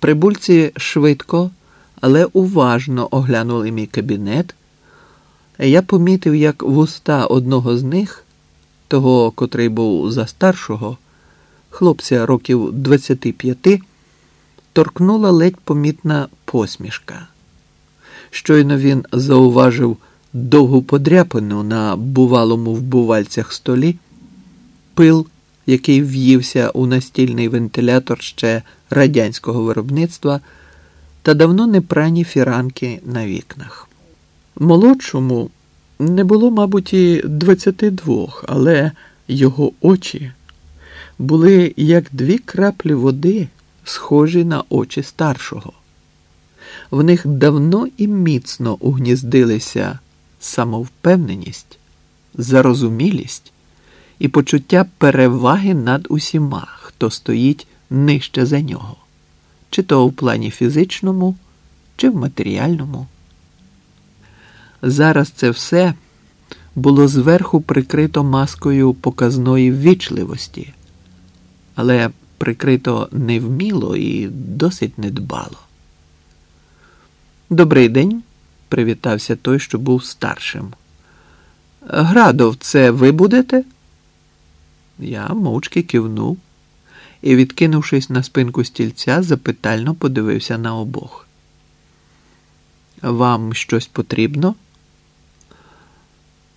Прибульці швидко, але уважно оглянули мій кабінет. Я помітив, як вуста одного з них, того, котрий був за старшого, хлопця років 25, торкнула ледь помітна посмішка. Щойно він зауважив довгу подряпину на бувалому в бувальцях столі, пил, який в'ївся у настільний вентилятор ще радянського виробництва, та давно непрані фіранки на вікнах. Молодшому не було, мабуть, і 22, але його очі були як дві краплі води, схожі на очі старшого. В них давно і міцно угніздилися самовпевненість, зарозумілість і почуття переваги над усіма, хто стоїть нижче за нього, чи то в плані фізичному, чи в матеріальному. Зараз це все було зверху прикрито маскою показної ввічливості, але прикрито невміло і досить недбало. Добрий день, привітався той, що був старшим. Градов, це ви будете? Я мовчки кивнув і, відкинувшись на спинку стільця, запитально подивився на обох. Вам щось потрібно?